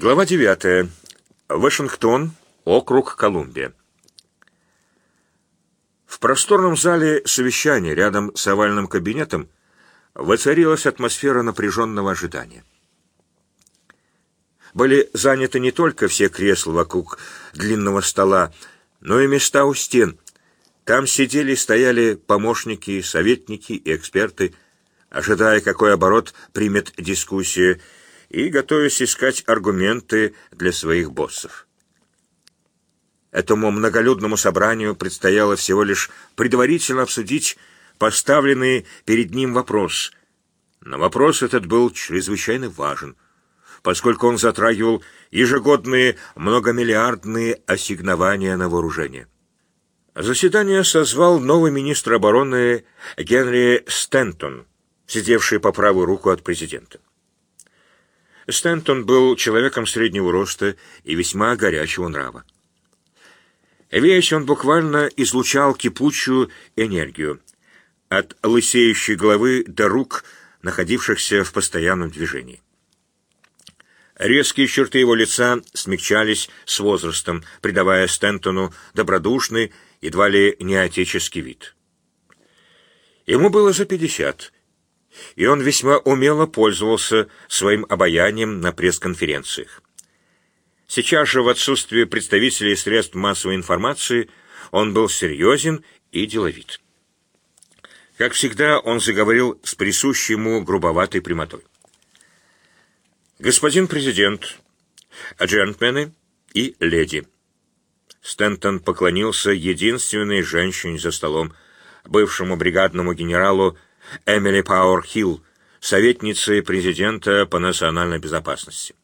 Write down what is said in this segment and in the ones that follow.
Глава 9. Вашингтон, округ Колумбия. В просторном зале совещания рядом с овальным кабинетом воцарилась атмосфера напряженного ожидания. Были заняты не только все кресла вокруг длинного стола, но и места у стен. Там сидели и стояли помощники, советники и эксперты, ожидая, какой оборот примет дискуссия, и готовясь искать аргументы для своих боссов. Этому многолюдному собранию предстояло всего лишь предварительно обсудить поставленный перед ним вопрос. Но вопрос этот был чрезвычайно важен, поскольку он затрагивал ежегодные многомиллиардные ассигнования на вооружение. Заседание созвал новый министр обороны Генри Стентон, сидевший по правую руку от президента. Стэнтон был человеком среднего роста и весьма горячего нрава. Весь он буквально излучал кипучую энергию, от лысеющей головы до рук, находившихся в постоянном движении. Резкие черты его лица смягчались с возрастом, придавая Стентону добродушный, едва ли не отеческий вид. Ему было за пятьдесят, и он весьма умело пользовался своим обаянием на пресс-конференциях. Сейчас же, в отсутствие представителей средств массовой информации, он был серьезен и деловит. Как всегда, он заговорил с присущей ему грубоватой прямотой. «Господин президент, джентльмены и леди». Стентон поклонился единственной женщине за столом, бывшему бригадному генералу Эмили Пауэр Хилл, советницей президента по национальной безопасности.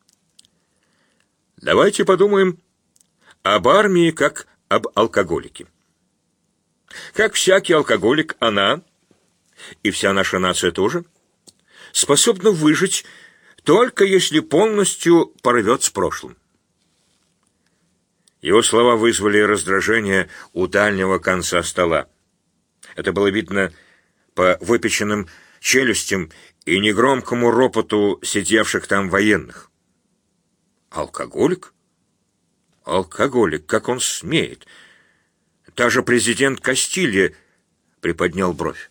Давайте подумаем об армии как об алкоголике. Как всякий алкоголик, она, и вся наша нация тоже, способна выжить только если полностью порвет с прошлым. Его слова вызвали раздражение у дальнего конца стола. Это было видно по выпеченным челюстям и негромкому ропоту сидевших там военных. Алкоголик? Алкоголик, как он смеет? Даже президент Кастилья приподнял бровь.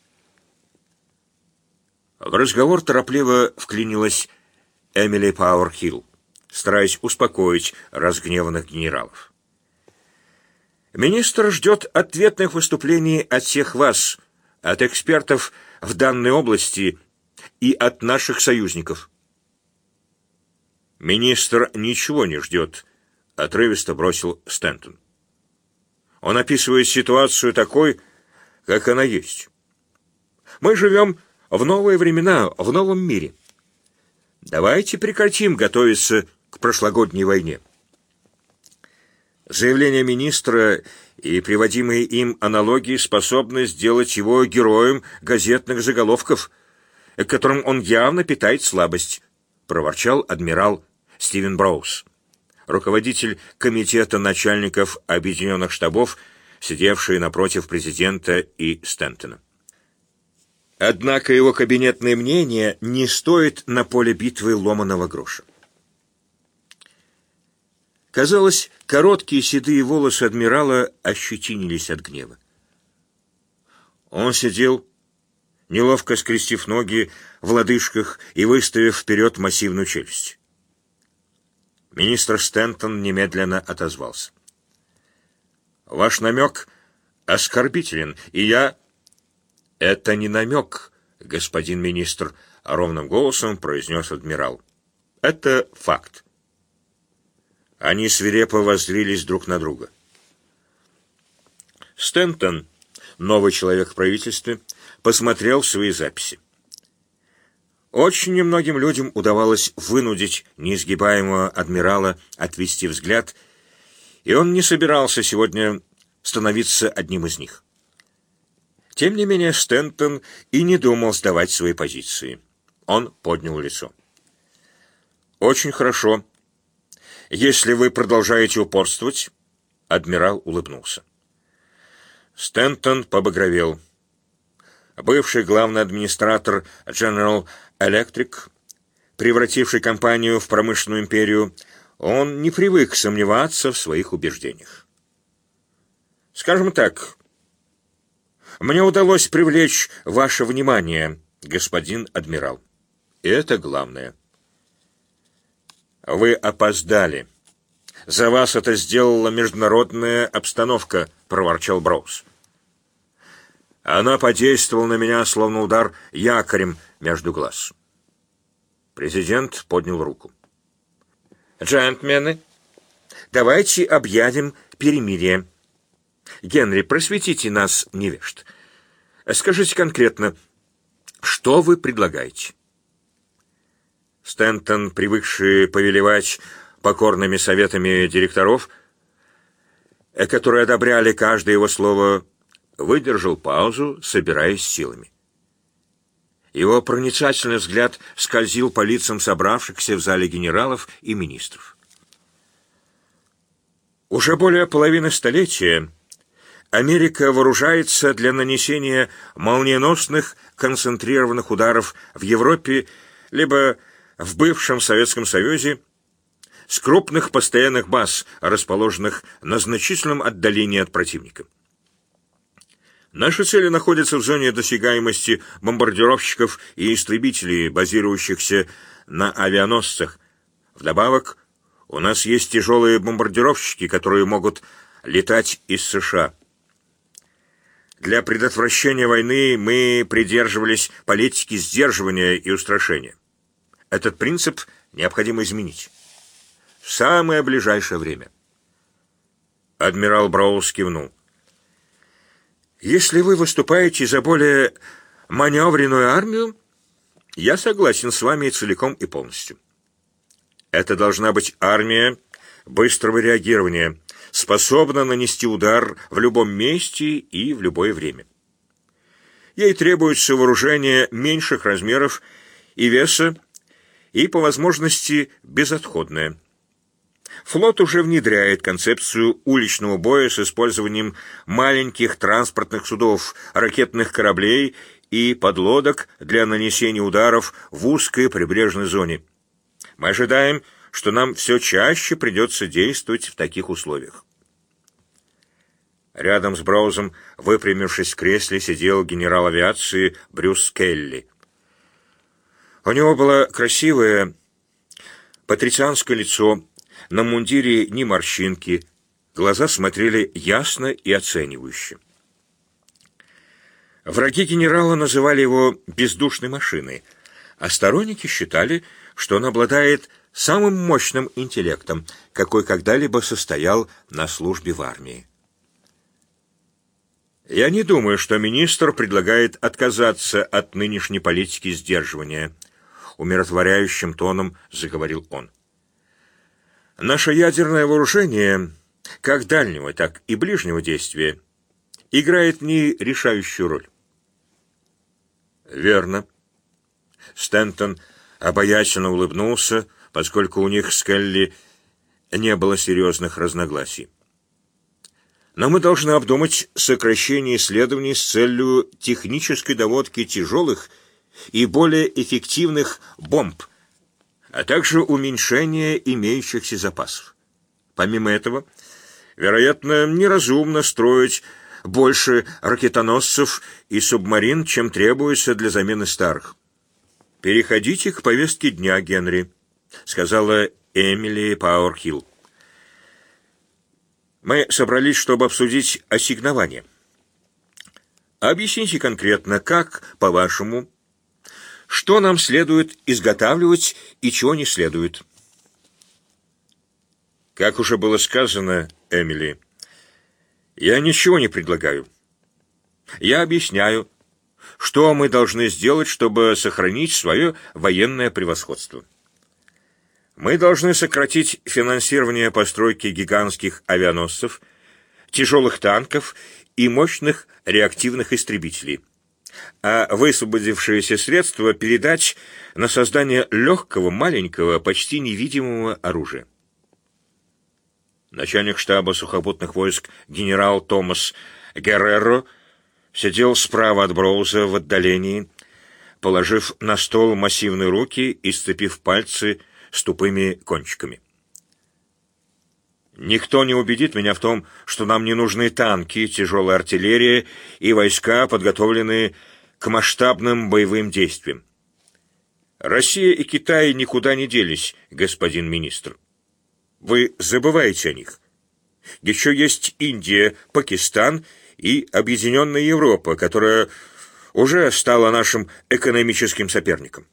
В разговор торопливо вклинилась Эмили Пауэрхилл, стараясь успокоить разгневанных генералов. «Министр ждет ответных выступлений от всех вас», от экспертов в данной области и от наших союзников. Министр ничего не ждет, отрывисто бросил Стэнтон. Он описывает ситуацию такой, как она есть. Мы живем в новые времена, в новом мире. Давайте прекратим готовиться к прошлогодней войне. Заявление министра и приводимые им аналогии способны сделать его героем газетных заголовков, к которым он явно питает слабость, проворчал адмирал Стивен Броуз, руководитель комитета начальников объединенных штабов, сидевший напротив президента и Стентона. Однако его кабинетное мнение не стоит на поле битвы ломаного гроша. Казалось, короткие седые волосы адмирала ощетинились от гнева. Он сидел, неловко скрестив ноги в лодыжках и выставив вперед массивную челюсть. Министр Стентон немедленно отозвался. «Ваш намек оскорбителен, и я...» «Это не намек, господин министр», — ровным голосом произнес адмирал. «Это факт. Они свирепо воззрились друг на друга. Стентон, новый человек в правительстве, посмотрел свои записи. Очень немногим людям удавалось вынудить неизгибаемого адмирала отвести взгляд, и он не собирался сегодня становиться одним из них. Тем не менее, Стентон и не думал сдавать свои позиции. Он поднял лицо. «Очень хорошо», если вы продолжаете упорствовать, адмирал улыбнулся. Стентон побагровел. Бывший главный администратор General Electric, превративший компанию в промышленную империю, Он не привык сомневаться в своих убеждениях. Скажем так, мне удалось привлечь ваше внимание, господин адмирал. Это главное. Вы опоздали. За вас это сделала международная обстановка, проворчал Броуз. Она подействовала на меня, словно удар якорем между глаз. Президент поднял руку. «Джентльмены, давайте объявим перемирие. Генри, просветите нас, невежд. Скажите конкретно, что вы предлагаете?» Стэнтон, привыкший повелевать покорными советами директоров, которые одобряли каждое его слово, выдержал паузу, собираясь силами. Его проницательный взгляд скользил по лицам собравшихся в зале генералов и министров. Уже более половины столетия Америка вооружается для нанесения молниеносных концентрированных ударов в Европе либо в бывшем Советском Союзе с крупных постоянных баз, расположенных на значительном отдалении от противника. Наши цели находятся в зоне досягаемости бомбардировщиков и истребителей, базирующихся на авианосцах. Вдобавок, у нас есть тяжелые бомбардировщики, которые могут летать из США. Для предотвращения войны мы придерживались политики сдерживания и устрашения. Этот принцип необходимо изменить. В самое ближайшее время. Адмирал Браус кивнул. Если вы выступаете за более маневренную армию, я согласен с вами целиком и полностью. Это должна быть армия быстрого реагирования, способна нанести удар в любом месте и в любое время. Ей требуется вооружение меньших размеров и веса, и, по возможности, безотходное. Флот уже внедряет концепцию уличного боя с использованием маленьких транспортных судов, ракетных кораблей и подлодок для нанесения ударов в узкой прибрежной зоне. Мы ожидаем, что нам все чаще придется действовать в таких условиях. Рядом с Браузом, выпрямившись в кресле, сидел генерал авиации Брюс Келли. У него было красивое патрицианское лицо, на мундире ни морщинки, глаза смотрели ясно и оценивающе. Враги генерала называли его «бездушной машиной», а сторонники считали, что он обладает самым мощным интеллектом, какой когда-либо состоял на службе в армии. Я не думаю, что министр предлагает отказаться от нынешней политики сдерживания, умиротворяющим тоном заговорил он. Наше ядерное вооружение, как дальнего, так и ближнего действия, играет не решающую роль. Верно. Стентон обаятельно улыбнулся, поскольку у них с Келли не было серьезных разногласий. Но мы должны обдумать сокращение исследований с целью технической доводки тяжелых и более эффективных бомб – а также уменьшение имеющихся запасов. Помимо этого, вероятно, неразумно строить больше ракетоносцев и субмарин, чем требуется для замены старых. «Переходите к повестке дня, Генри», — сказала Эмили Пауэрхилл. «Мы собрались, чтобы обсудить ассигнование. Объясните конкретно, как, по-вашему, что нам следует изготавливать и чего не следует. Как уже было сказано, Эмили, я ничего не предлагаю. Я объясняю, что мы должны сделать, чтобы сохранить свое военное превосходство. Мы должны сократить финансирование постройки гигантских авианосцев, тяжелых танков и мощных реактивных истребителей – а высвободившиеся средства передать на создание легкого, маленького, почти невидимого оружия. Начальник штаба сухопутных войск генерал Томас Герреро сидел справа от Броуза в отдалении, положив на стол массивные руки и сцепив пальцы с тупыми кончиками. Никто не убедит меня в том, что нам не нужны танки, тяжелая артиллерия и войска, подготовленные к масштабным боевым действиям. Россия и Китай никуда не делись, господин министр. Вы забываете о них. Еще есть Индия, Пакистан и Объединенная Европа, которая уже стала нашим экономическим соперником.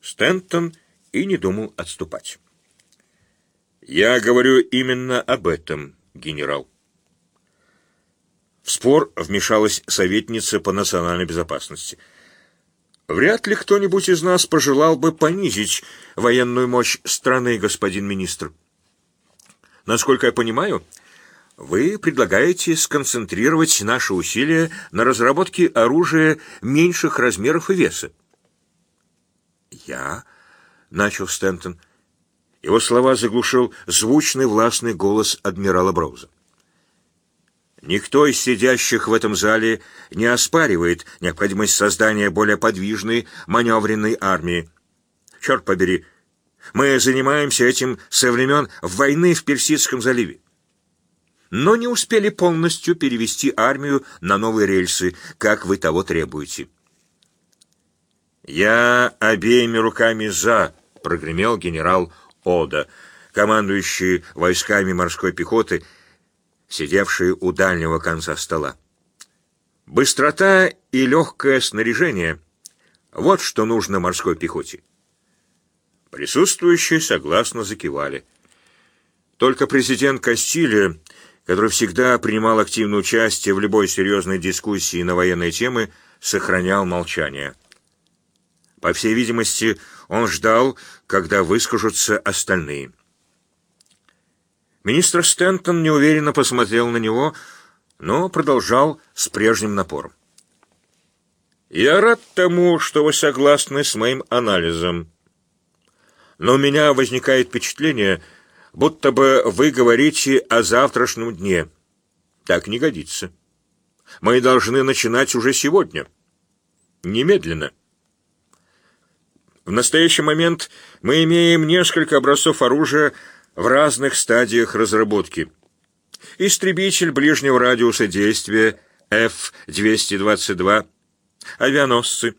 Стентон и не думал отступать. Я говорю именно об этом, генерал. В спор вмешалась советница по национальной безопасности. Вряд ли кто-нибудь из нас пожелал бы понизить военную мощь страны, господин министр. Насколько я понимаю, вы предлагаете сконцентрировать наши усилия на разработке оружия меньших размеров и веса. Я, начал Стентон, его слова заглушил звучный властный голос адмирала Броуза. Никто из сидящих в этом зале не оспаривает необходимость создания более подвижной маневренной армии. Черт побери, мы занимаемся этим со времен войны в Персидском заливе. Но не успели полностью перевести армию на новые рельсы, как вы того требуете. «Я обеими руками за», — прогремел генерал Ода, командующий войсками морской пехоты, сидевший у дальнего конца стола. Быстрота и легкое снаряжение — вот что нужно морской пехоте. Присутствующие согласно закивали. Только президент Кастилия, который всегда принимал активное участие в любой серьезной дискуссии на военные темы, сохранял молчание. По всей видимости, он ждал, когда выскажутся остальные. Министр Стентон неуверенно посмотрел на него, но продолжал с прежним напором. «Я рад тому, что вы согласны с моим анализом. Но у меня возникает впечатление, будто бы вы говорите о завтрашнем дне. Так не годится. Мы должны начинать уже сегодня. Немедленно». В настоящий момент мы имеем несколько образцов оружия в разных стадиях разработки. Истребитель ближнего радиуса действия F-222, авианосцы,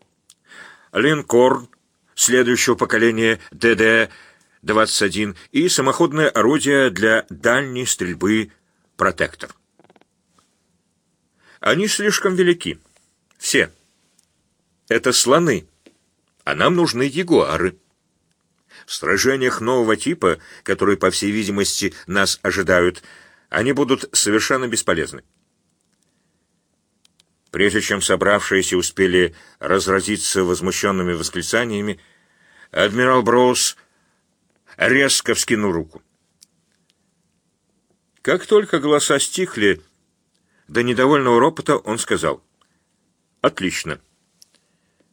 линкор следующего поколения ДД-21 и самоходное орудие для дальней стрельбы «Протектор». Они слишком велики. Все. Это слоны а нам нужны ягуары. В сражениях нового типа, которые, по всей видимости, нас ожидают, они будут совершенно бесполезны. Прежде чем собравшиеся успели разразиться возмущенными восклицаниями, адмирал Броуз резко вскинул руку. Как только голоса стихли, до недовольного ропота он сказал «Отлично».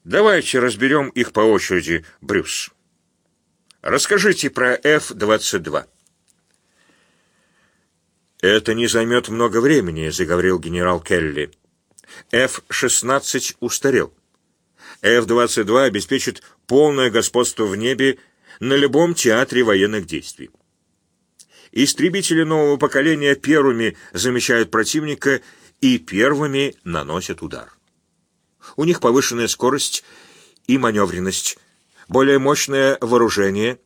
Давайте разберем их по очереди, Брюс. Расскажите про F-22. «Это не займет много времени», — заговорил генерал Келли. F-16 устарел. F-22 обеспечит полное господство в небе на любом театре военных действий. Истребители нового поколения первыми замечают противника и первыми наносят удар. У них повышенная скорость и маневренность, более мощное вооружение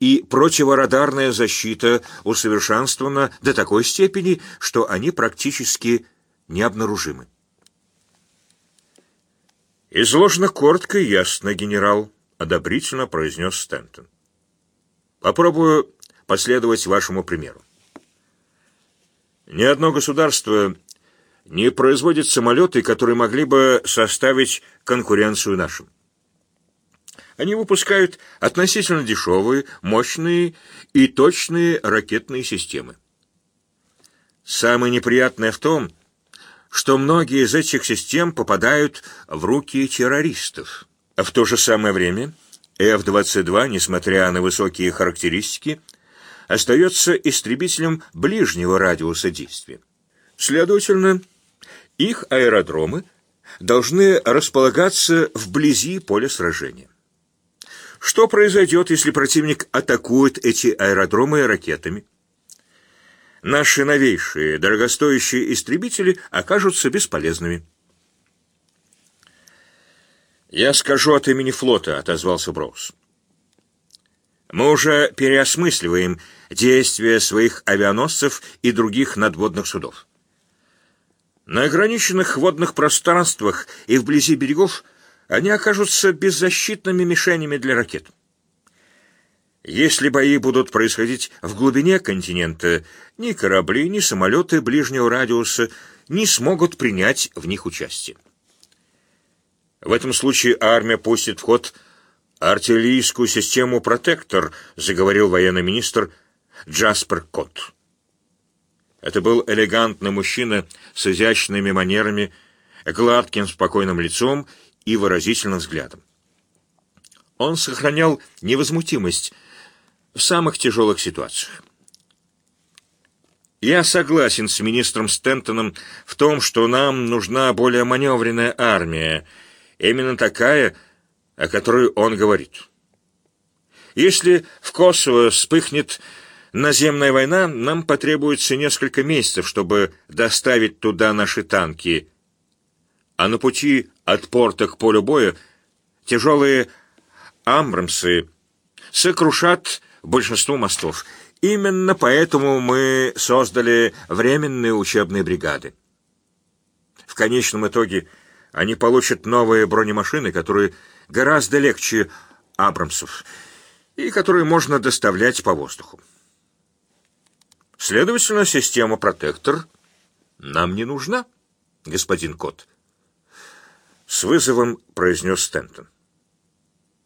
и противорадарная защита усовершенствована до такой степени, что они практически необнаружимы. «Изложено коротко и ясно, генерал», — одобрительно произнес Стентон. «Попробую последовать вашему примеру. Ни одно государство не производят самолеты, которые могли бы составить конкуренцию нашим. Они выпускают относительно дешевые, мощные и точные ракетные системы. Самое неприятное в том, что многие из этих систем попадают в руки террористов. А в то же самое время F-22, несмотря на высокие характеристики, остается истребителем ближнего радиуса действия. Следовательно, их аэродромы должны располагаться вблизи поля сражения. Что произойдет, если противник атакует эти аэродромы ракетами? наши новейшие, дорогостоящие истребители окажутся бесполезными. «Я скажу от имени флота», — отозвался Броуз. «Мы уже переосмысливаем действия своих авианосцев и других надводных судов. На ограниченных водных пространствах и вблизи берегов они окажутся беззащитными мишенями для ракет. Если бои будут происходить в глубине континента, ни корабли, ни самолеты ближнего радиуса не смогут принять в них участие. В этом случае армия пустит в ход артиллерийскую систему «Протектор», заговорил военный министр Джаспер Котт. Это был элегантный мужчина с изящными манерами, гладким спокойным лицом и выразительным взглядом. Он сохранял невозмутимость в самых тяжелых ситуациях. Я согласен с министром Стентоном в том, что нам нужна более маневренная армия, именно такая, о которой он говорит. Если в Косово вспыхнет наземная война, нам потребуется несколько месяцев, чтобы доставить туда наши танки, а на пути от порта к полю боя тяжелые амбрамсы сокрушат большинство мостов. Именно поэтому мы создали временные учебные бригады. В конечном итоге они получат новые бронемашины, которые гораздо легче Абрамсов и которые можно доставлять по воздуху. Следовательно, система «Протектор» нам не нужна, господин Кот. С вызовом произнес Стентон.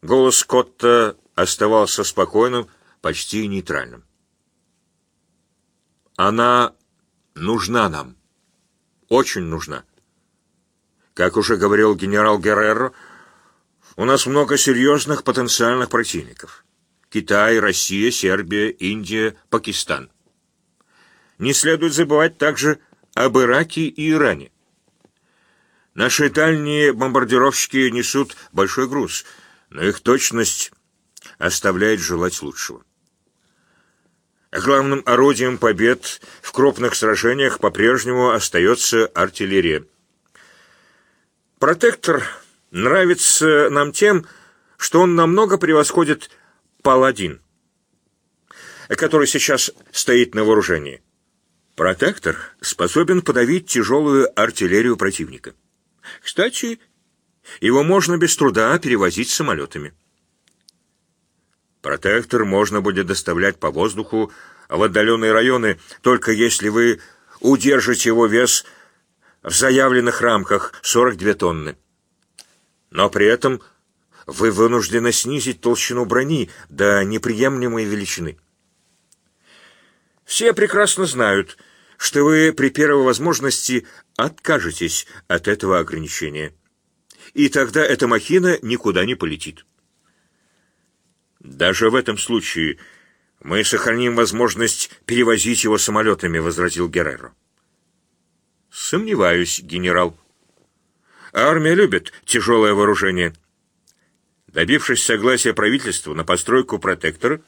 Голос Котта оставался спокойным, почти нейтральным. Она нужна нам. Очень нужна. Как уже говорил генерал Герреро, у нас много серьезных потенциальных противников. Китай, Россия, Сербия, Индия, Пакистан. Не следует забывать также об Ираке и Иране. Наши дальние бомбардировщики несут большой груз, но их точность оставляет желать лучшего. Главным орудием побед в крупных сражениях по-прежнему остается артиллерия. Протектор нравится нам тем, что он намного превосходит Паладин, который сейчас стоит на вооружении. Протектор способен подавить тяжелую артиллерию противника. Кстати, его можно без труда перевозить самолетами. Протектор можно будет доставлять по воздуху в отдаленные районы, только если вы удержите его вес в заявленных рамках 42 тонны. Но при этом вы вынуждены снизить толщину брони до неприемлемой величины. Все прекрасно знают, что вы при первой возможности откажетесь от этого ограничения. И тогда эта махина никуда не полетит. Даже в этом случае мы сохраним возможность перевозить его самолетами, возразил Герреро. Сомневаюсь, генерал. Армия любит тяжелое вооружение. Добившись согласия правительства на постройку протектора,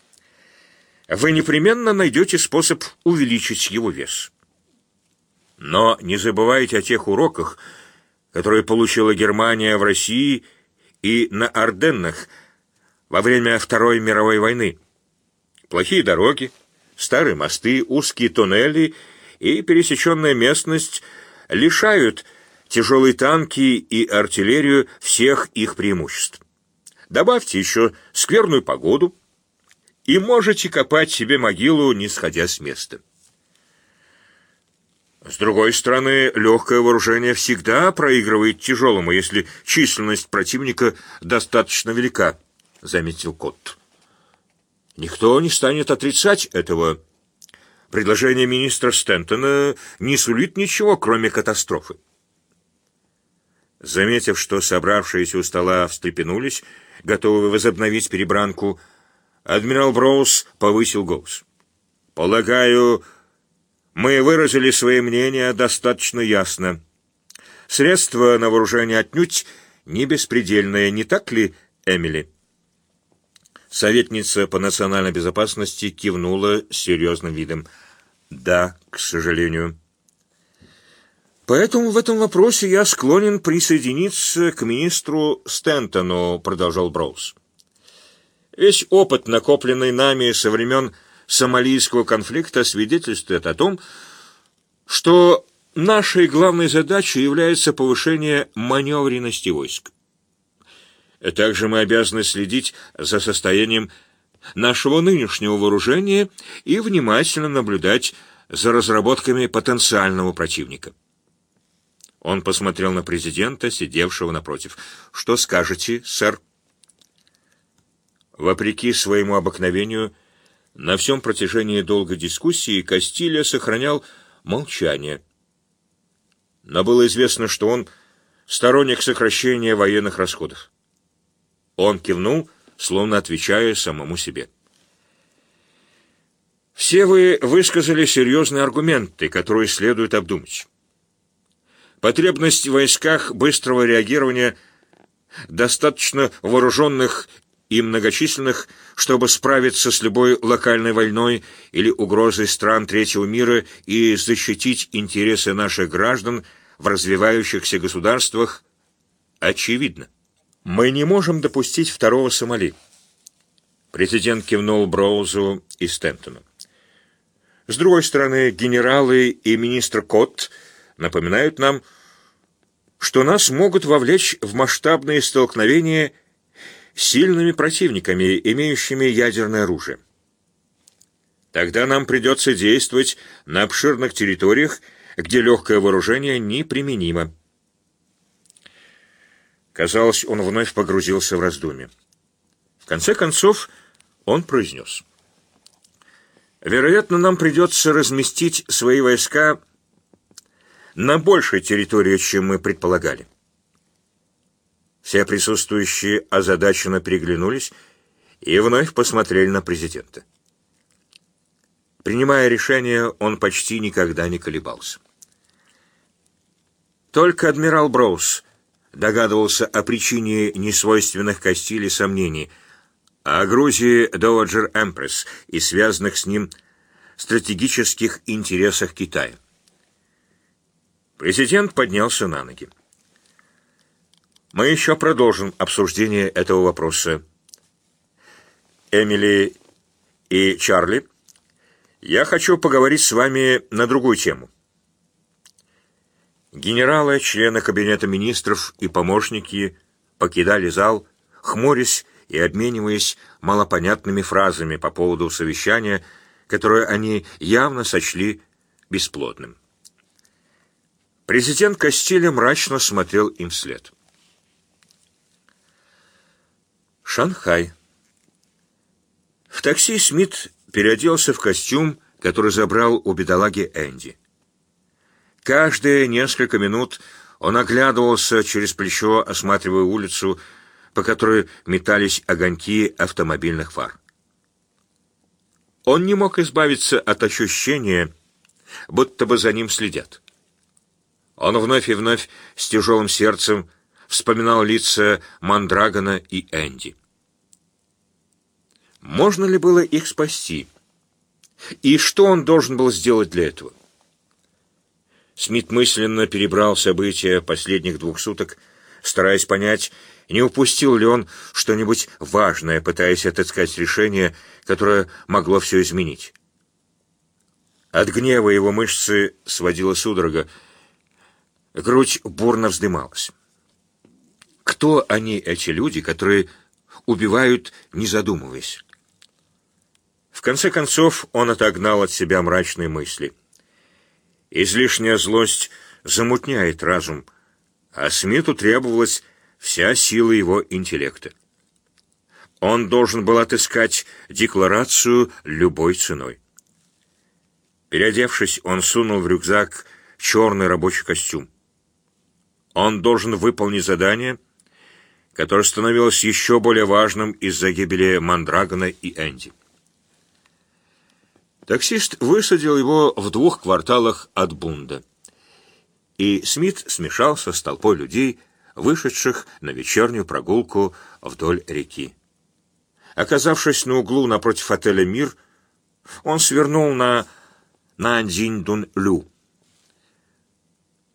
вы непременно найдете способ увеличить его вес. Но не забывайте о тех уроках, которые получила Германия в России и на Орденнах во время Второй мировой войны. Плохие дороги, старые мосты, узкие туннели и пересеченная местность лишают тяжелые танки и артиллерию всех их преимуществ. Добавьте еще скверную погоду, и можете копать себе могилу, не сходя с места. С другой стороны, легкое вооружение всегда проигрывает тяжелому, если численность противника достаточно велика, заметил Кот. Никто не станет отрицать этого. Предложение министра Стентона не сулит ничего, кроме катастрофы. Заметив, что собравшиеся у стола встрепенулись, готовые возобновить перебранку, адмирал Броуз повысил голос. «Полагаю, мы выразили свои мнения достаточно ясно. Средства на вооружение отнюдь не беспредельные, не так ли, Эмили?» Советница по национальной безопасности кивнула серьезным видом. Да, к сожалению. Поэтому в этом вопросе я склонен присоединиться к министру Стентону, продолжал Броуз. Весь опыт, накопленный нами со времен сомалийского конфликта, свидетельствует о том, что нашей главной задачей является повышение маневренности войск. Также мы обязаны следить за состоянием нашего нынешнего вооружения и внимательно наблюдать за разработками потенциального противника. Он посмотрел на президента, сидевшего напротив. «Что скажете, сэр?» Вопреки своему обыкновению, на всем протяжении долгой дискуссии Кастилья сохранял молчание. Но было известно, что он сторонник сокращения военных расходов. Он кивнул, словно отвечая самому себе. «Все вы высказали серьезные аргументы, которые следует обдумать. Потребность в войсках быстрого реагирования, достаточно вооруженных и многочисленных, чтобы справиться с любой локальной войной или угрозой стран третьего мира и защитить интересы наших граждан в развивающихся государствах, очевидно. Мы не можем допустить второго Сомали. Президент кивнул Броузу и Стентону. С другой стороны, генералы и министр Котт напоминают нам, что нас могут вовлечь в масштабные столкновения сильными противниками, имеющими ядерное оружие. Тогда нам придется действовать на обширных территориях, где легкое вооружение неприменимо. Казалось, он вновь погрузился в раздумье. В конце концов, он произнес. «Вероятно, нам придется разместить свои войска на большей территории, чем мы предполагали. Все присутствующие озадаченно переглянулись и вновь посмотрели на президента. Принимая решение, он почти никогда не колебался. Только адмирал Броуз догадывался о причине несвойственных Кастиле сомнений, о Грузии Доwager Эмпресс и связанных с ним стратегических интересах Китая. Президент поднялся на ноги. Мы еще продолжим обсуждение этого вопроса. Эмили и Чарли, я хочу поговорить с вами на другую тему. Генералы, члены кабинета министров и помощники покидали зал, хмурясь и обмениваясь малопонятными фразами по поводу совещания, которое они явно сочли бесплодным. Президент Кастиля мрачно смотрел им вслед. Шанхай. В такси Смит переоделся в костюм, который забрал у бедолаги Энди. Каждые несколько минут он оглядывался через плечо, осматривая улицу, по которой метались огоньки автомобильных фар. Он не мог избавиться от ощущения, будто бы за ним следят. Он вновь и вновь с тяжелым сердцем вспоминал лица Мандрагона и Энди. Можно ли было их спасти? И что он должен был сделать для этого? Смит мысленно перебрал события последних двух суток, стараясь понять, не упустил ли он что-нибудь важное, пытаясь отыскать решение, которое могло все изменить. От гнева его мышцы сводила судорога, Грудь бурно вздымалась. Кто они, эти люди, которые убивают, не задумываясь? В конце концов, он отогнал от себя мрачные мысли. Излишняя злость замутняет разум, а Смиту требовалась вся сила его интеллекта. Он должен был отыскать декларацию любой ценой. Переодевшись, он сунул в рюкзак черный рабочий костюм. Он должен выполнить задание, которое становилось еще более важным из-за гибели Мандрагона и Энди. Таксист высадил его в двух кварталах от Бунда. И Смит смешался с толпой людей, вышедших на вечернюю прогулку вдоль реки. Оказавшись на углу напротив отеля «Мир», он свернул на Нандзинь-Дун-Лю.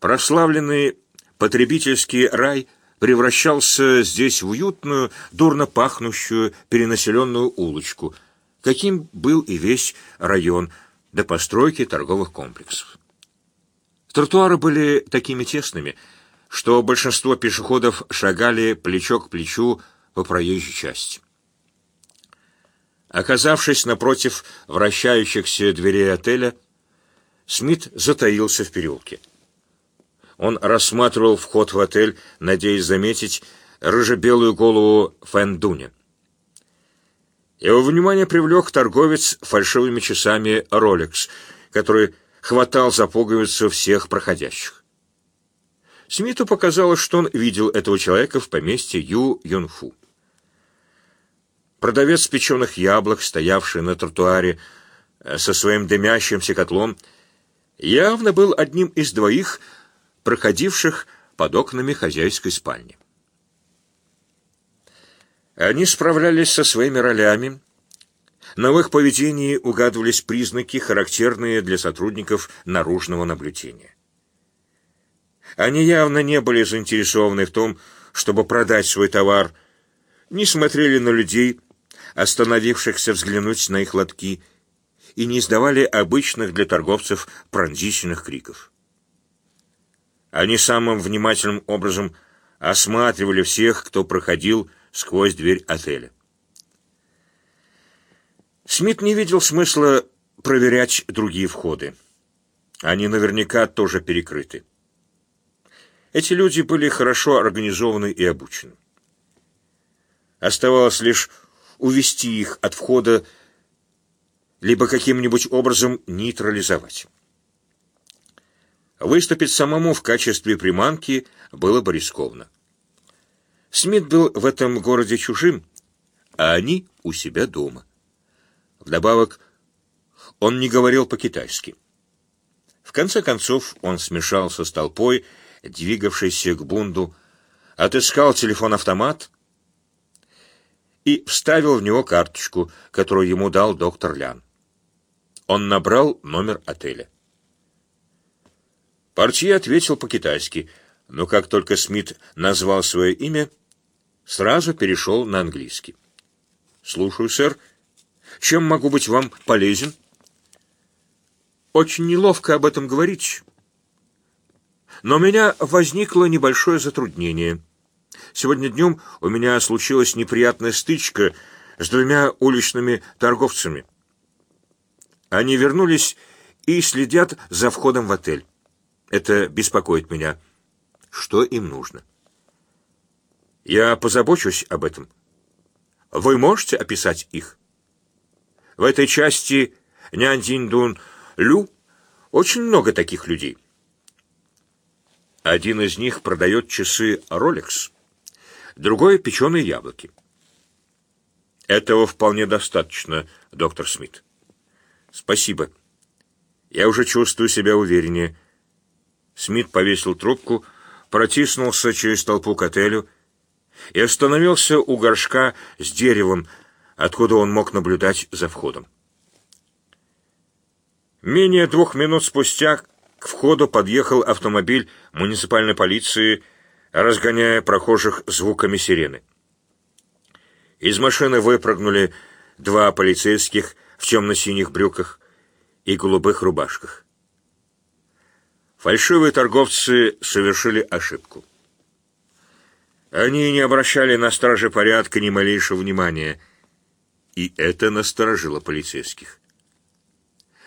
Прославленный потребительский рай превращался здесь в уютную, дурно пахнущую, перенаселенную улочку, каким был и весь район до постройки торговых комплексов. Тротуары были такими тесными, что большинство пешеходов шагали плечо к плечу по проезжей части. Оказавшись напротив вращающихся дверей отеля, Смит затаился в переулке. Он рассматривал вход в отель, надеясь заметить рыжебелую голову Фэндуня. Его внимание привлек торговец фальшивыми часами Rolex, который хватал за пуговицу всех проходящих. Смиту показалось, что он видел этого человека в поместье Ю Юнфу. Продавец печеных яблок, стоявший на тротуаре э, со своим дымящимся котлом, явно был одним из двоих, проходивших под окнами хозяйской спальни. Они справлялись со своими ролями, но в их поведении угадывались признаки, характерные для сотрудников наружного наблюдения. Они явно не были заинтересованы в том, чтобы продать свой товар, не смотрели на людей, остановившихся взглянуть на их лотки, и не издавали обычных для торговцев пронзительных криков. Они самым внимательным образом осматривали всех, кто проходил сквозь дверь отеля. Смит не видел смысла проверять другие входы. Они наверняка тоже перекрыты. Эти люди были хорошо организованы и обучены. Оставалось лишь увести их от входа, либо каким-нибудь образом нейтрализовать. Выступить самому в качестве приманки было бы рискованно. Смит был в этом городе чужим, а они у себя дома. Вдобавок, он не говорил по-китайски. В конце концов, он смешался с толпой, двигавшейся к бунду, отыскал телефон-автомат и вставил в него карточку, которую ему дал доктор Лян. Он набрал номер отеля. Портье ответил по-китайски, но как только Смит назвал свое имя, сразу перешел на английский. «Слушаю, сэр. Чем могу быть вам полезен?» «Очень неловко об этом говорить. Но у меня возникло небольшое затруднение». Сегодня днем у меня случилась неприятная стычка с двумя уличными торговцами. Они вернулись и следят за входом в отель. Это беспокоит меня. Что им нужно? Я позабочусь об этом. Вы можете описать их? В этой части Няньдин-Дун-Лю очень много таких людей. Один из них продает часы Rolex другое — печеные яблоки. Этого вполне достаточно, доктор Смит. Спасибо. Я уже чувствую себя увереннее. Смит повесил трубку, протиснулся через толпу к отелю и остановился у горшка с деревом, откуда он мог наблюдать за входом. Менее двух минут спустя к входу подъехал автомобиль муниципальной полиции разгоняя прохожих звуками сирены. Из машины выпрыгнули два полицейских в темно-синих брюках и голубых рубашках. Фальшивые торговцы совершили ошибку. Они не обращали на страже порядка ни малейшего внимания, и это насторожило полицейских.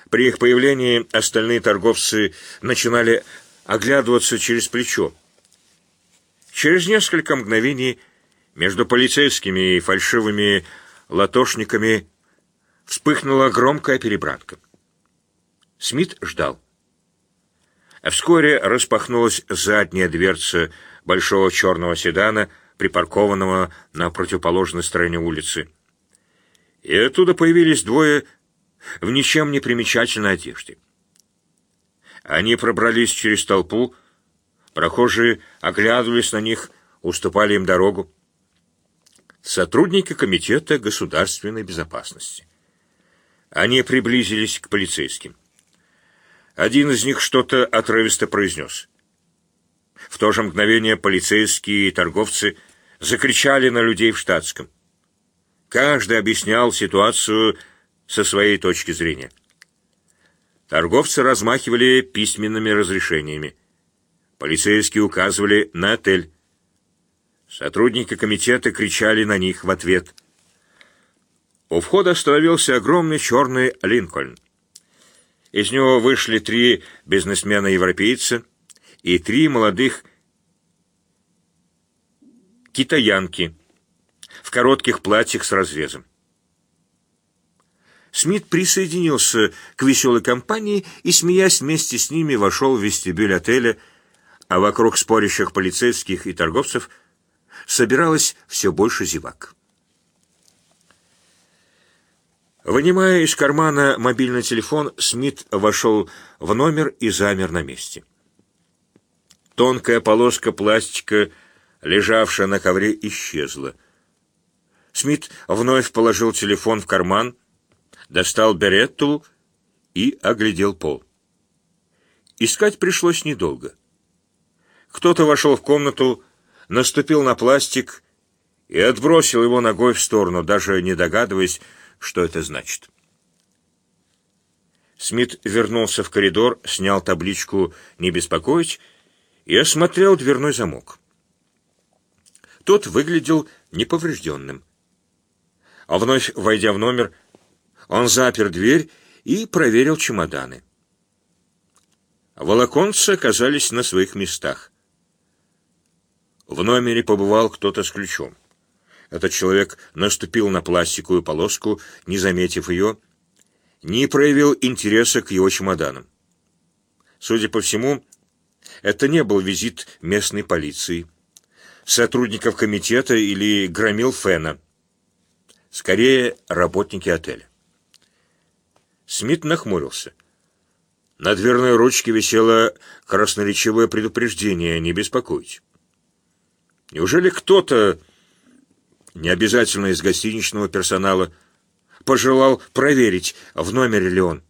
При их появлении остальные торговцы начинали оглядываться через плечо. Через несколько мгновений между полицейскими и фальшивыми латошниками вспыхнула громкая перебранка. Смит ждал. Вскоре распахнулась задняя дверца большого черного седана, припаркованного на противоположной стороне улицы. И оттуда появились двое в ничем не примечательной одежде. Они пробрались через толпу, Прохожие оглядывались на них, уступали им дорогу. Сотрудники Комитета государственной безопасности. Они приблизились к полицейским. Один из них что-то отрывисто произнес. В то же мгновение полицейские и торговцы закричали на людей в штатском. Каждый объяснял ситуацию со своей точки зрения. Торговцы размахивали письменными разрешениями. Полицейские указывали на отель. Сотрудники комитета кричали на них в ответ. У входа остановился огромный черный Линкольн. Из него вышли три бизнесмена-европейца и три молодых китаянки в коротких платьях с разрезом. Смит присоединился к веселой компании и, смеясь вместе с ними, вошел в вестибюль отеля, а вокруг спорящих полицейских и торговцев собиралось все больше зевак. Вынимая из кармана мобильный телефон, Смит вошел в номер и замер на месте. Тонкая полоска пластика, лежавшая на ковре, исчезла. Смит вновь положил телефон в карман, достал беретту и оглядел пол. Искать пришлось недолго. Кто-то вошел в комнату, наступил на пластик и отбросил его ногой в сторону, даже не догадываясь, что это значит. Смит вернулся в коридор, снял табличку «Не беспокоить» и осмотрел дверной замок. Тот выглядел неповрежденным. А вновь, войдя в номер, он запер дверь и проверил чемоданы. Волоконцы оказались на своих местах. В номере побывал кто-то с ключом. Этот человек наступил на пластиковую полоску, не заметив ее, не проявил интереса к его чемоданам. Судя по всему, это не был визит местной полиции, сотрудников комитета или громил Фена. Скорее, работники отеля. Смит нахмурился. На дверной ручке висело красноречивое предупреждение «Не беспокойтесь». Неужели кто-то, не обязательно из гостиничного персонала, пожелал проверить, в номере ли он?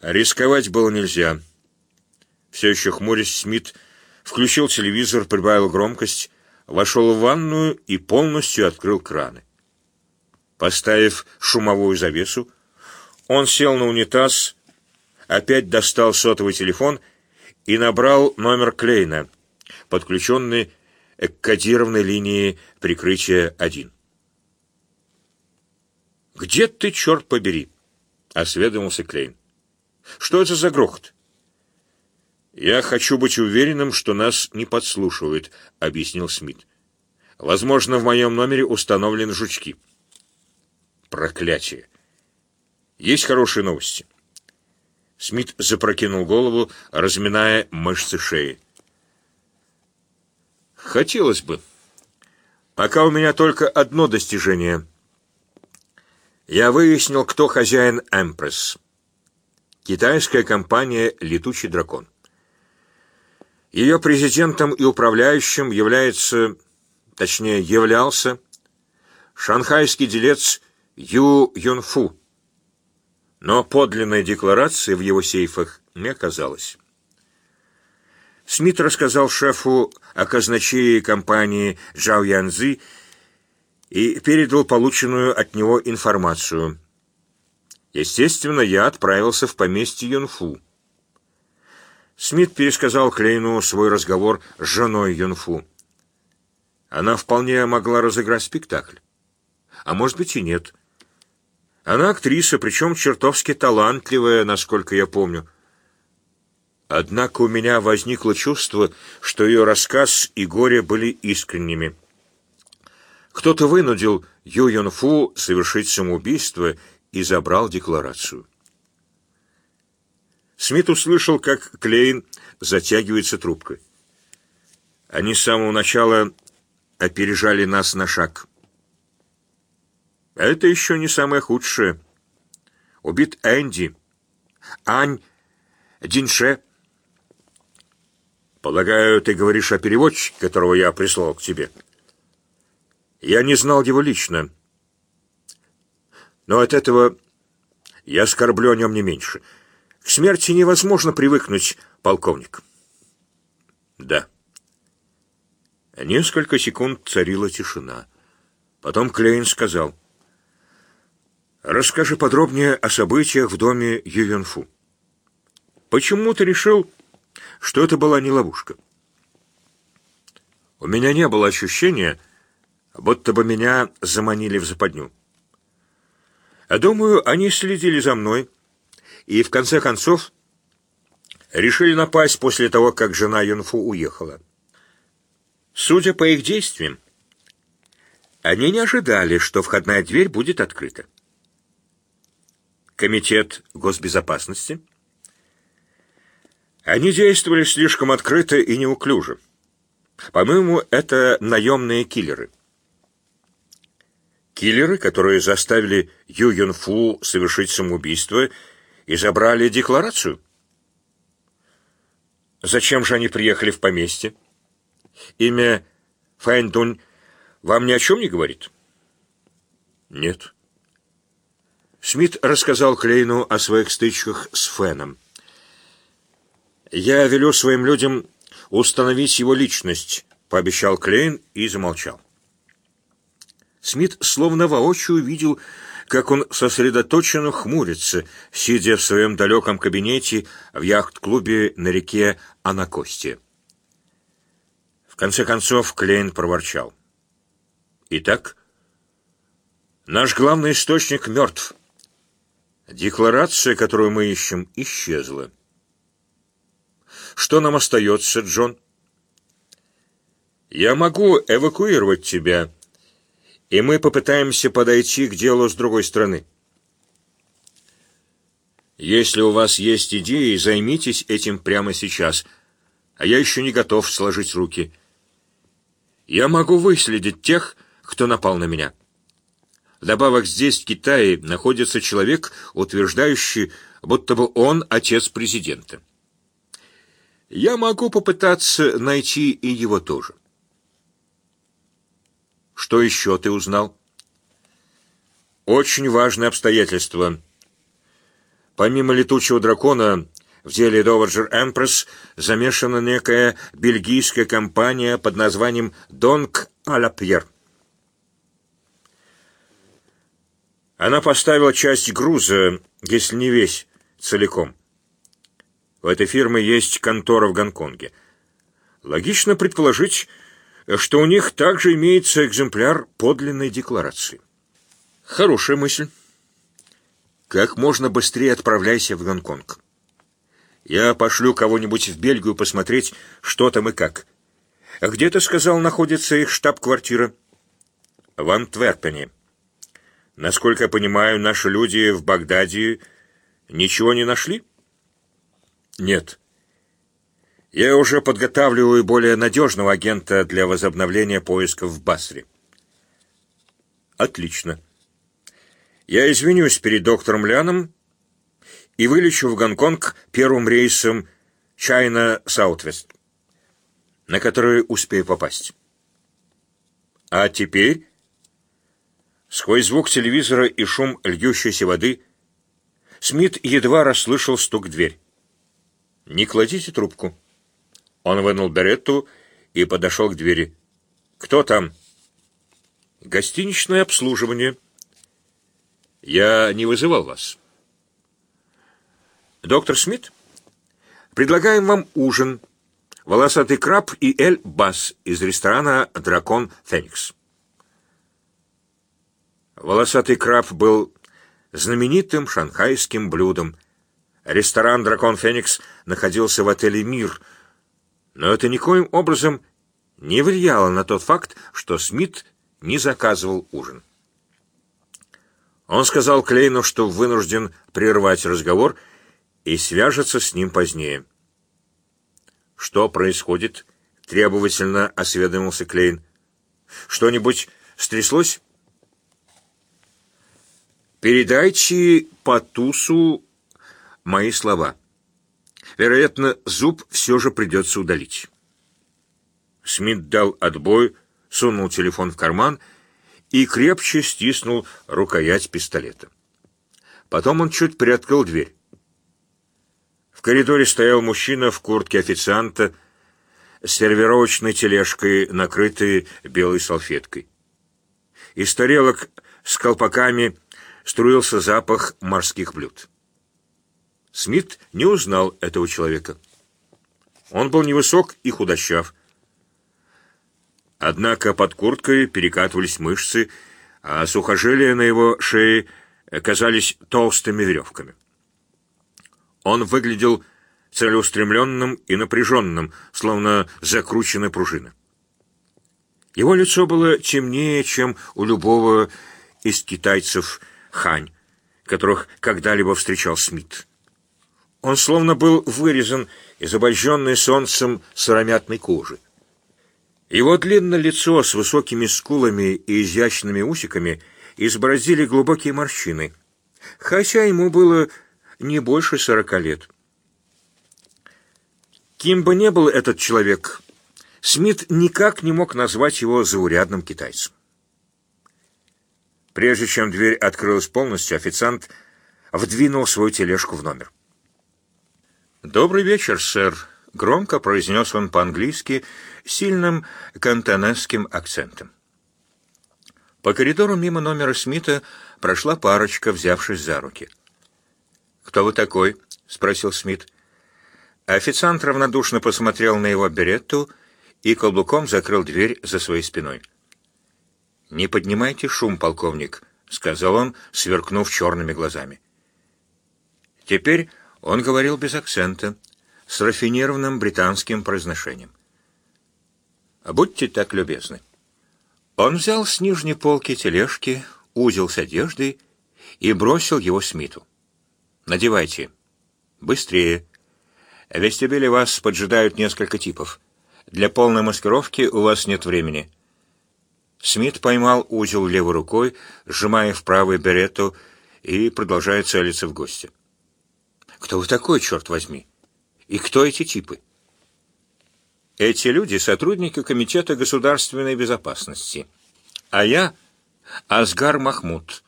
Рисковать было нельзя. Все еще хмурясь, Смит включил телевизор, прибавил громкость, вошел в ванную и полностью открыл краны. Поставив шумовую завесу, он сел на унитаз, опять достал сотовый телефон и набрал номер Клейна, подключенный к кодированной линии прикрытия 1. «Где ты, черт побери?» — осведомился Клейн. «Что это за грохот?» «Я хочу быть уверенным, что нас не подслушивают», — объяснил Смит. «Возможно, в моем номере установлены жучки». Проклятие! Есть хорошие новости. Смит запрокинул голову, разминая мышцы шеи. Хотелось бы. Пока у меня только одно достижение. Я выяснил, кто хозяин Эмпресс. Китайская компания «Летучий дракон». Ее президентом и управляющим является, точнее, являлся, шанхайский делец Ю Юнфу. Но подлинной декларации в его сейфах не оказалось. Смит рассказал шефу о казначее компании Джао Янзи и передал полученную от него информацию. Естественно, я отправился в поместье Юнфу. Смит пересказал Клейну свой разговор с женой Юнфу. Она вполне могла разыграть спектакль. А может быть и нет. Она актриса, причем чертовски талантливая, насколько я помню. Однако у меня возникло чувство, что ее рассказ и горе были искренними. Кто-то вынудил Ю Юн Фу совершить самоубийство и забрал декларацию. Смит услышал, как Клейн затягивается трубкой. Они с самого начала опережали нас на шаг. Это еще не самое худшее. Убит Энди, Ань, Динше. Полагаю, ты говоришь о переводчике, которого я прислал к тебе. Я не знал его лично. Но от этого Я скорблю о нем не меньше. К смерти невозможно привыкнуть, полковник. Да. Несколько секунд царила тишина. Потом Клейн сказал. «Расскажи подробнее о событиях в доме Ювенфу. Почему ты решил, что это была не ловушка?» У меня не было ощущения, будто бы меня заманили в западню. А думаю, они следили за мной и, в конце концов, решили напасть после того, как жена Юнфу уехала. Судя по их действиям, они не ожидали, что входная дверь будет открыта. Комитет госбезопасности? Они действовали слишком открыто и неуклюже. По-моему, это наемные киллеры. Киллеры, которые заставили Ю Юн Фу совершить самоубийство и забрали декларацию? Зачем же они приехали в поместье? Имя Фэндунь вам ни о чем не говорит? Нет. Смит рассказал Клейну о своих стычках с Феном. Я велю своим людям установить его личность, пообещал Клейн и замолчал. Смит словно воочию увидел, как он сосредоточенно хмурится, сидя в своем далеком кабинете в яхт-клубе на реке Анакосте. В конце концов Клейн проворчал. «Итак, наш главный источник мертв. Декларация, которую мы ищем, исчезла. Что нам остается, Джон? Я могу эвакуировать тебя, и мы попытаемся подойти к делу с другой стороны. Если у вас есть идеи, займитесь этим прямо сейчас, а я еще не готов сложить руки. Я могу выследить тех, кто напал на меня. Вдобавок здесь, в Китае, находится человек, утверждающий, будто бы он отец президента. Я могу попытаться найти и его тоже. Что еще ты узнал? Очень важное обстоятельство. Помимо летучего дракона, в деле Dowager Empress замешана некая бельгийская компания под названием Донг а Пьер. Она поставила часть груза, если не весь, целиком. У этой фирмы есть контора в Гонконге. Логично предположить, что у них также имеется экземпляр подлинной декларации. Хорошая мысль. Как можно быстрее отправляйся в Гонконг. Я пошлю кого-нибудь в Бельгию посмотреть, что там и как. А где ты сказал находится их штаб-квартира? В Антверпене. Насколько я понимаю, наши люди в Багдаде ничего не нашли? Нет. Я уже подготавливаю более надежного агента для возобновления поисков в Басре. Отлично. Я извинюсь перед доктором Ляном и вылечу в Гонконг первым рейсом China Southwest, на который успею попасть. А теперь, сквозь звук телевизора и шум льющейся воды, Смит едва расслышал стук в дверь. «Не кладите трубку». Он вынул беретту и подошел к двери. «Кто там?» «Гостиничное обслуживание». «Я не вызывал вас». «Доктор Смит, предлагаем вам ужин. Волосатый краб и Эль Бас из ресторана «Дракон Феникс». Волосатый краб был знаменитым шанхайским блюдом – Ресторан «Дракон Феникс» находился в отеле «Мир», но это никоим образом не влияло на тот факт, что Смит не заказывал ужин. Он сказал Клейну, что вынужден прервать разговор и свяжется с ним позднее. «Что происходит?» — требовательно осведомился Клейн. «Что-нибудь стряслось?» «Передайте Патусу мои слова. Вероятно, зуб все же придется удалить. Смит дал отбой, сунул телефон в карман и крепче стиснул рукоять пистолета. Потом он чуть приоткрыл дверь. В коридоре стоял мужчина в куртке официанта с сервировочной тележкой, накрытой белой салфеткой. Из тарелок с колпаками струился запах морских блюд. Смит не узнал этого человека. Он был невысок и худощав. Однако под курткой перекатывались мышцы, а сухожилия на его шее казались толстыми веревками. Он выглядел целеустремленным и напряженным, словно закрученная пружина. Его лицо было темнее, чем у любого из китайцев хань, которых когда-либо встречал Смит. Он словно был вырезан из обожженной солнцем сыромятной кожи. Его длинное лицо с высокими скулами и изящными усиками избороздили глубокие морщины, хотя ему было не больше сорока лет. Кем бы ни был этот человек, Смит никак не мог назвать его заурядным китайцем. Прежде чем дверь открылась полностью, официант вдвинул свою тележку в номер. «Добрый вечер, сэр», — громко произнес он по-английски сильным кантонесским акцентом. По коридору мимо номера Смита прошла парочка, взявшись за руки. «Кто вы такой?» — спросил Смит. Официант равнодушно посмотрел на его беретту и каблуком закрыл дверь за своей спиной. «Не поднимайте шум, полковник», — сказал он, сверкнув черными глазами. Теперь он говорил без акцента, с рафинированным британским произношением. «Будьте так любезны». Он взял с нижней полки тележки узел с одеждой и бросил его Смиту. «Надевайте. Быстрее. В вестибюле вас поджидают несколько типов. Для полной маскировки у вас нет времени». Смит поймал узел левой рукой, сжимая в правую берету, и продолжая целиться в гостя. «Кто вы такой, черт возьми? И кто эти типы?» «Эти люди — сотрудники Комитета государственной безопасности. А я — Асгар Махмуд.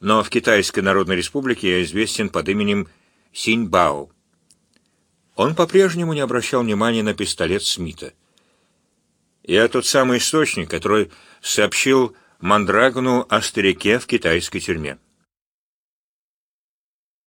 Но в Китайской Народной Республике я известен под именем Синьбао». Он по-прежнему не обращал внимания на пистолет Смита — я тот самый источник, который сообщил Мандрагону о старике в китайской тюрьме.